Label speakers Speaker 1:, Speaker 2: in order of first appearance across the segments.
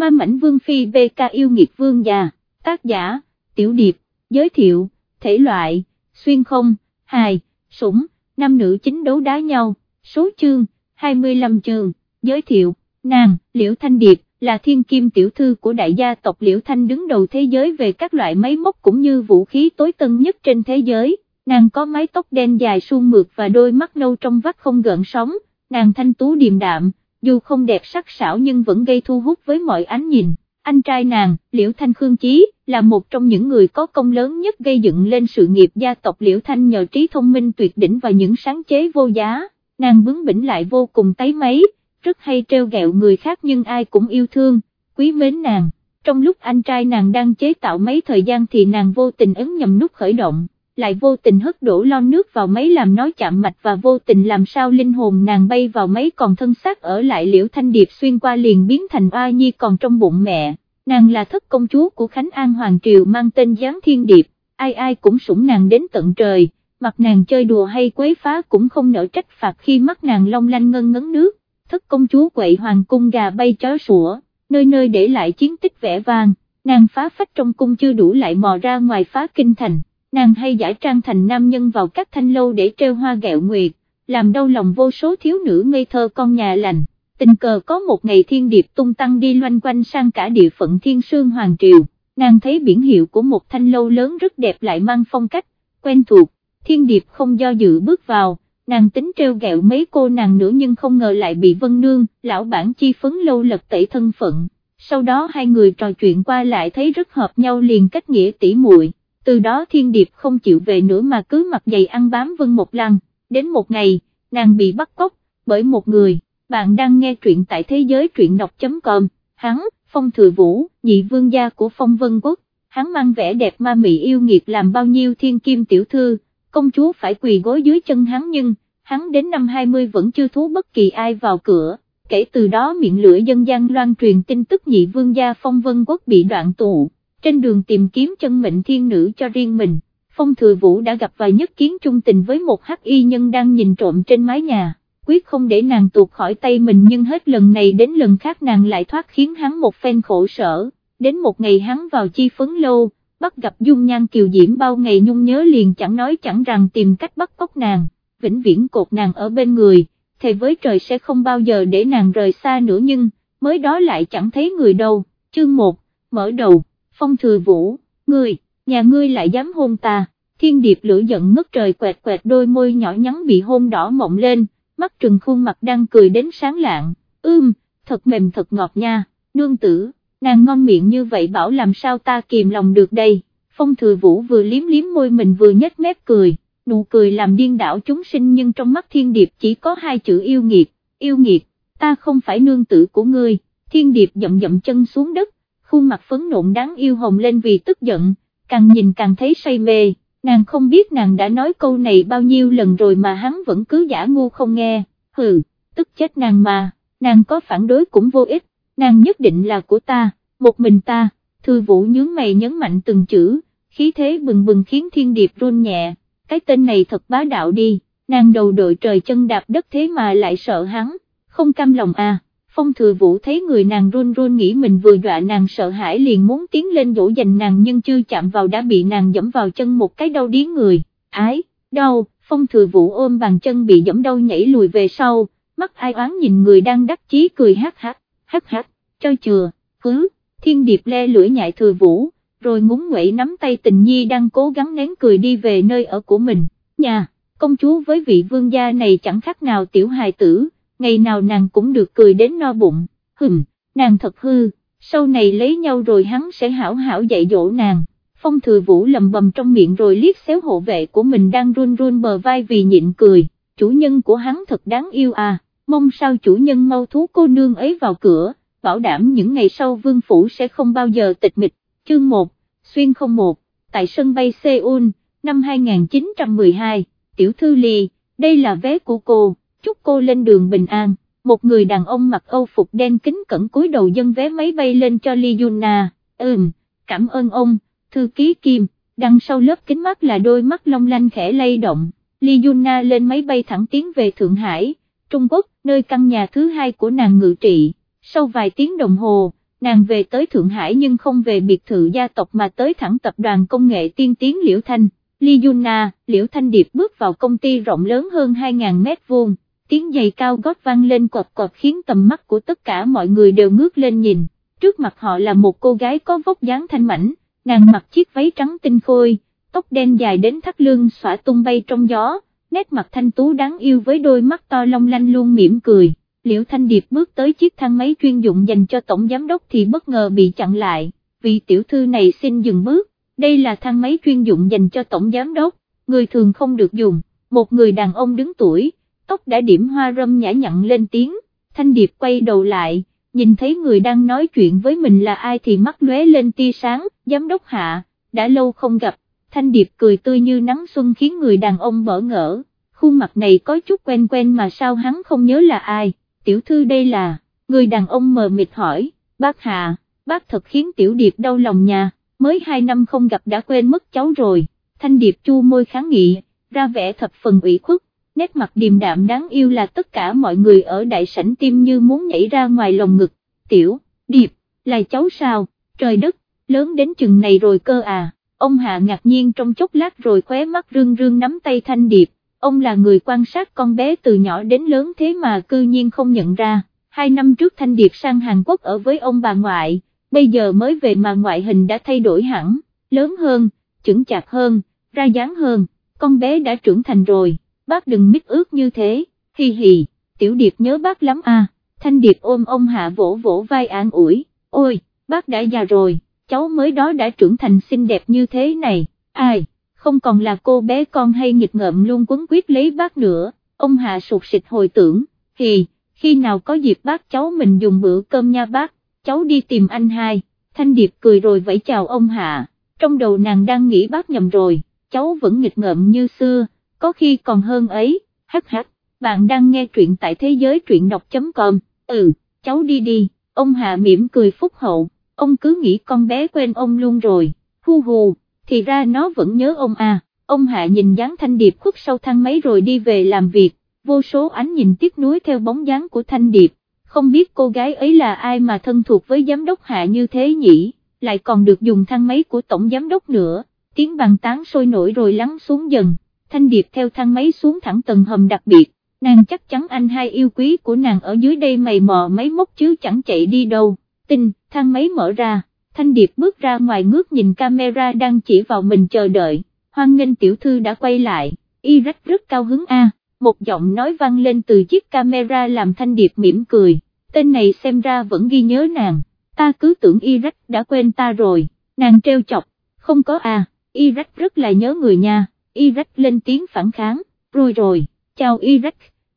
Speaker 1: Ma Mảnh Vương Phi BK yêu nghiệt vương già, tác giả, tiểu điệp, giới thiệu, thể loại, xuyên không, hài, sủng, nam nữ chính đấu đá nhau, số chương, 25 chương, giới thiệu, nàng, Liễu Thanh Điệp, là thiên kim tiểu thư của đại gia tộc Liễu Thanh đứng đầu thế giới về các loại máy móc cũng như vũ khí tối tân nhất trên thế giới, nàng có mái tóc đen dài suôn mượt và đôi mắt nâu trong vắt không gợn sóng, nàng thanh tú điềm đạm, dù không đẹp sắc sảo nhưng vẫn gây thu hút với mọi ánh nhìn. Anh trai nàng, Liễu Thanh Khương Chí, là một trong những người có công lớn nhất gây dựng lên sự nghiệp gia tộc Liễu Thanh nhờ trí thông minh tuyệt đỉnh và những sáng chế vô giá, nàng bướng bỉnh lại vô cùng tấy máy, rất hay treo gẹo người khác nhưng ai cũng yêu thương, quý mến nàng. Trong lúc anh trai nàng đang chế tạo mấy thời gian thì nàng vô tình ấn nhầm nút khởi động, lại vô tình hất đổ lon nước vào máy làm nói chạm mạch và vô tình làm sao linh hồn nàng bay vào máy còn thân xác ở lại liễu thanh điệp xuyên qua liền biến thành oa nhi còn trong bụng mẹ, nàng là thất công chúa của Khánh An Hoàng Triều mang tên Giáng Thiên Điệp, ai ai cũng sủng nàng đến tận trời, mặt nàng chơi đùa hay quấy phá cũng không nỡ trách phạt khi mắt nàng long lanh ngân ngấn nước, thất công chúa quậy hoàng cung gà bay chó sủa, nơi nơi để lại chiến tích vẻ vang, nàng phá phách trong cung chưa đủ lại mò ra ngoài phá kinh thành nàng hay giải trang thành nam nhân vào các thanh lâu để treo hoa gẹo nguyệt, làm đau lòng vô số thiếu nữ ngây thơ con nhà lành. Tình cờ có một ngày thiên điệp tung tăng đi loanh quanh sang cả địa phận thiên sương hoàng triều, nàng thấy biển hiệu của một thanh lâu lớn rất đẹp lại mang phong cách, quen thuộc, thiên điệp không do dự bước vào, nàng tính treo gẹo mấy cô nàng nữa nhưng không ngờ lại bị vân nương, lão bản chi phấn lâu lật tẩy thân phận, sau đó hai người trò chuyện qua lại thấy rất hợp nhau liền cách nghĩa tỉ muội từ đó thiên điệp không chịu về nữa mà cứ mặc giày ăn bám Vân Một lần đến một ngày, nàng bị bắt cóc, bởi một người, bạn đang nghe truyện tại thế giới truyện đọc.com, hắn, Phong Thừa Vũ, nhị vương gia của Phong Vân Quốc, hắn mang vẻ đẹp ma mị yêu nghiệt làm bao nhiêu thiên kim tiểu thư, công chúa phải quỳ gối dưới chân hắn nhưng, hắn đến năm 20 vẫn chưa thú bất kỳ ai vào cửa. Kể từ đó miệng lưỡi dân gian loan truyền tin tức nhị vương gia phong vân quốc bị đoạn tụ, trên đường tìm kiếm chân mệnh thiên nữ cho riêng mình, Phong Thừa Vũ đã gặp và nhất kiến trung tình với một hắc y nhân đang nhìn trộm trên mái nhà, quyết không để nàng tuột khỏi tay mình nhưng hết lần này đến lần khác nàng lại thoát khiến hắn một phen khổ sở, đến một ngày hắn vào chi phấn lâu, bắt gặp dung nhan kiều diễm bao ngày nhung nhớ liền chẳng nói chẳng rằng tìm cách bắt cóc nàng, vĩnh viễn cột nàng ở bên người, thề với trời sẽ không bao giờ để nàng rời xa nữa nhưng, mới đó lại chẳng thấy người đâu, chương 1, mở đầu phong thừa vũ, ngươi, nhà ngươi lại dám hôn ta, thiên điệp lửa giận ngất trời quẹt quẹt đôi môi nhỏ nhắn bị hôn đỏ mộng lên, mắt trừng khuôn mặt đang cười đến sáng lạng, ưm, thật mềm thật ngọt nha, nương tử, nàng ngon miệng như vậy bảo làm sao ta kìm lòng được đây, phong thừa vũ vừa liếm liếm môi mình vừa nhếch mép cười, nụ cười làm điên đảo chúng sinh nhưng trong mắt thiên điệp chỉ có hai chữ yêu nghiệt, yêu nghiệt, ta không phải nương tử của ngươi, thiên điệp dậm dậm chân xuống đất, khuôn mặt phấn nộn đáng yêu hồng lên vì tức giận, càng nhìn càng thấy say mê, nàng không biết nàng đã nói câu này bao nhiêu lần rồi mà hắn vẫn cứ giả ngu không nghe, hừ, tức chết nàng mà, nàng có phản đối cũng vô ích, nàng nhất định là của ta, một mình ta, thư vũ nhướng mày nhấn mạnh từng chữ, khí thế bừng bừng khiến thiên điệp run nhẹ, cái tên này thật bá đạo đi, nàng đầu đội trời chân đạp đất thế mà lại sợ hắn, không cam lòng à. Phong thừa vũ thấy người nàng run run nghĩ mình vừa dọa nàng sợ hãi liền muốn tiến lên dỗ dành nàng nhưng chưa chạm vào đã bị nàng dẫm vào chân một cái đau điếng người, ái, đau, phong thừa vũ ôm bàn chân bị dẫm đau nhảy lùi về sau, mắt ai oán nhìn người đang đắc chí cười hát hát, hát hát, cho chừa, hứ, thiên điệp le lưỡi nhại thừa vũ, rồi ngúng nguậy nắm tay tình nhi đang cố gắng nén cười đi về nơi ở của mình, nhà, công chúa với vị vương gia này chẳng khác nào tiểu hài tử ngày nào nàng cũng được cười đến no bụng, hừm, nàng thật hư, sau này lấy nhau rồi hắn sẽ hảo hảo dạy dỗ nàng. Phong thừa vũ lầm bầm trong miệng rồi liếc xéo hộ vệ của mình đang run run bờ vai vì nhịn cười, chủ nhân của hắn thật đáng yêu à, mong sao chủ nhân mau thú cô nương ấy vào cửa, bảo đảm những ngày sau vương phủ sẽ không bao giờ tịch mịch, chương 1, xuyên không một, tại sân bay Seoul, năm 2012. tiểu thư lì, đây là vé của cô chúc cô lên đường bình an, một người đàn ông mặc âu phục đen kính cẩn cúi đầu dân vé máy bay lên cho Lee Yuna, ừm, cảm ơn ông, thư ký Kim, đằng sau lớp kính mắt là đôi mắt long lanh khẽ lay động, Lee Yuna lên máy bay thẳng tiến về Thượng Hải, Trung Quốc, nơi căn nhà thứ hai của nàng ngự trị, sau vài tiếng đồng hồ, nàng về tới Thượng Hải nhưng không về biệt thự gia tộc mà tới thẳng tập đoàn công nghệ tiên tiến Liễu Thanh. Ly Yuna, Liễu Thanh Điệp bước vào công ty rộng lớn hơn 2.000 mét vuông, tiếng giày cao gót vang lên cọt cọt khiến tầm mắt của tất cả mọi người đều ngước lên nhìn, trước mặt họ là một cô gái có vóc dáng thanh mảnh, nàng mặc chiếc váy trắng tinh khôi, tóc đen dài đến thắt lưng xõa tung bay trong gió, nét mặt thanh tú đáng yêu với đôi mắt to long lanh luôn mỉm cười. Liễu Thanh Điệp bước tới chiếc thang máy chuyên dụng dành cho tổng giám đốc thì bất ngờ bị chặn lại, vì tiểu thư này xin dừng bước, đây là thang máy chuyên dụng dành cho tổng giám đốc, người thường không được dùng, một người đàn ông đứng tuổi, tóc đã điểm hoa râm nhã nhặn lên tiếng, Thanh Điệp quay đầu lại, nhìn thấy người đang nói chuyện với mình là ai thì mắt lóe lên tia sáng, giám đốc hạ, đã lâu không gặp, Thanh Điệp cười tươi như nắng xuân khiến người đàn ông bỡ ngỡ, khuôn mặt này có chút quen quen mà sao hắn không nhớ là ai? Tiểu thư đây là, người đàn ông mờ mịt hỏi, bác Hạ, bác thật khiến tiểu điệp đau lòng nhà, mới hai năm không gặp đã quên mất cháu rồi, thanh điệp chu môi kháng nghị, ra vẻ thập phần ủy khuất, nét mặt điềm đạm đáng yêu là tất cả mọi người ở đại sảnh tim như muốn nhảy ra ngoài lồng ngực, tiểu, điệp, là cháu sao, trời đất, lớn đến chừng này rồi cơ à, ông Hạ ngạc nhiên trong chốc lát rồi khóe mắt rương rương nắm tay thanh điệp, ông là người quan sát con bé từ nhỏ đến lớn thế mà cư nhiên không nhận ra, hai năm trước Thanh Điệp sang Hàn Quốc ở với ông bà ngoại, bây giờ mới về mà ngoại hình đã thay đổi hẳn, lớn hơn, chững chạc hơn, ra dáng hơn, con bé đã trưởng thành rồi, bác đừng mít ướt như thế, hi hi, tiểu điệp nhớ bác lắm à, Thanh Điệp ôm ông Hạ vỗ vỗ vai an ủi, ôi, bác đã già rồi, cháu mới đó đã trưởng thành xinh đẹp như thế này, ai không còn là cô bé con hay nghịch ngợm luôn quấn quyết lấy bác nữa, ông Hạ sụt sịt hồi tưởng, hì, khi nào có dịp bác cháu mình dùng bữa cơm nha bác, cháu đi tìm anh hai, Thanh Điệp cười rồi vẫy chào ông Hạ, trong đầu nàng đang nghĩ bác nhầm rồi, cháu vẫn nghịch ngợm như xưa, có khi còn hơn ấy, hắc hắc, bạn đang nghe truyện tại thế giới truyện đọc.com, ừ, cháu đi đi, ông Hạ mỉm cười phúc hậu, ông cứ nghĩ con bé quên ông luôn rồi, hu hù thì ra nó vẫn nhớ ông à, ông Hạ nhìn dáng Thanh Điệp khuất sau thang máy rồi đi về làm việc, vô số ánh nhìn tiếc nuối theo bóng dáng của Thanh Điệp, không biết cô gái ấy là ai mà thân thuộc với giám đốc Hạ như thế nhỉ, lại còn được dùng thang máy của tổng giám đốc nữa, tiếng bàn tán sôi nổi rồi lắng xuống dần, Thanh Điệp theo thang máy xuống thẳng tầng hầm đặc biệt, nàng chắc chắn anh hai yêu quý của nàng ở dưới đây mày mò máy móc chứ chẳng chạy đi đâu, tinh, thang máy mở ra Thanh Điệp bước ra ngoài ngước nhìn camera đang chỉ vào mình chờ đợi, hoan nghênh tiểu thư đã quay lại, y rách rất cao hứng a. một giọng nói vang lên từ chiếc camera làm Thanh Điệp mỉm cười, tên này xem ra vẫn ghi nhớ nàng, ta cứ tưởng y rách đã quên ta rồi, nàng treo chọc, không có a, y rách rất là nhớ người nha, Irak lên tiếng phản kháng, rồi rồi, chào Irak,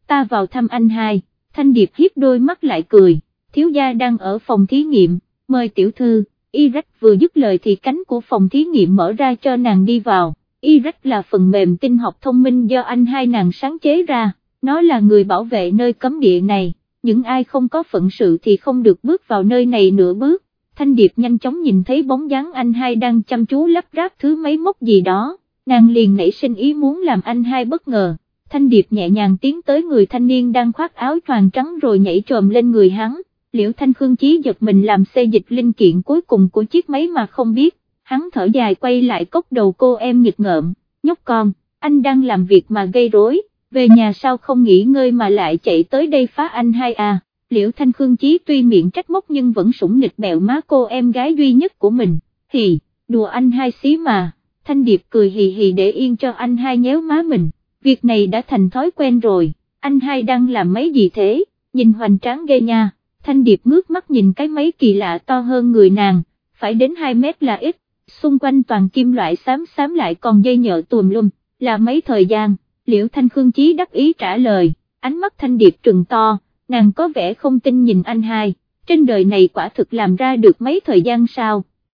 Speaker 1: ta vào thăm anh hai, Thanh Điệp hiếp đôi mắt lại cười, thiếu gia đang ở phòng thí nghiệm, mời tiểu thư. Irak vừa dứt lời thì cánh của phòng thí nghiệm mở ra cho nàng đi vào, Irak là phần mềm tinh học thông minh do anh hai nàng sáng chế ra, nó là người bảo vệ nơi cấm địa này, những ai không có phận sự thì không được bước vào nơi này nửa bước. Thanh Điệp nhanh chóng nhìn thấy bóng dáng anh hai đang chăm chú lắp ráp thứ máy móc gì đó, nàng liền nảy sinh ý muốn làm anh hai bất ngờ. Thanh Điệp nhẹ nhàng tiến tới người thanh niên đang khoác áo choàng trắng rồi nhảy trồm lên người hắn, Liễu Thanh Khương Chí giật mình làm xê dịch linh kiện cuối cùng của chiếc máy mà không biết, hắn thở dài quay lại cốc đầu cô em nghịch ngợm, nhóc con, anh đang làm việc mà gây rối, về nhà sao không nghỉ ngơi mà lại chạy tới đây phá anh hai à, Liễu Thanh Khương Chí tuy miệng trách móc nhưng vẫn sủng nịch bẹo má cô em gái duy nhất của mình, thì, đùa anh hai xí mà, Thanh Điệp cười hì hì để yên cho anh hai nhéo má mình, việc này đã thành thói quen rồi, anh hai đang làm mấy gì thế, nhìn hoành tráng ghê nha. Thanh Điệp ngước mắt nhìn cái máy kỳ lạ to hơn người nàng, phải đến 2 mét là ít, xung quanh toàn kim loại xám xám lại còn dây nhợ tùm lum, là mấy thời gian, liễu Thanh Khương Chí đắc ý trả lời, ánh mắt Thanh Điệp trừng to, nàng có vẻ không tin nhìn anh hai, trên đời này quả thực làm ra được mấy thời gian sao,